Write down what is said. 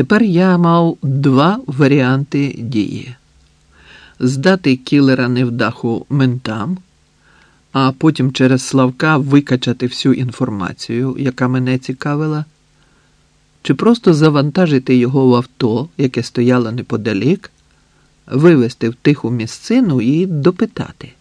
Тепер я мав два варіанти дії: здати кілера невдаху ментам, а потім через Славка викачати всю інформацію, яка мене цікавила, чи просто завантажити його в авто, яке стояло неподалік, вивезти в тиху місцину і допитати.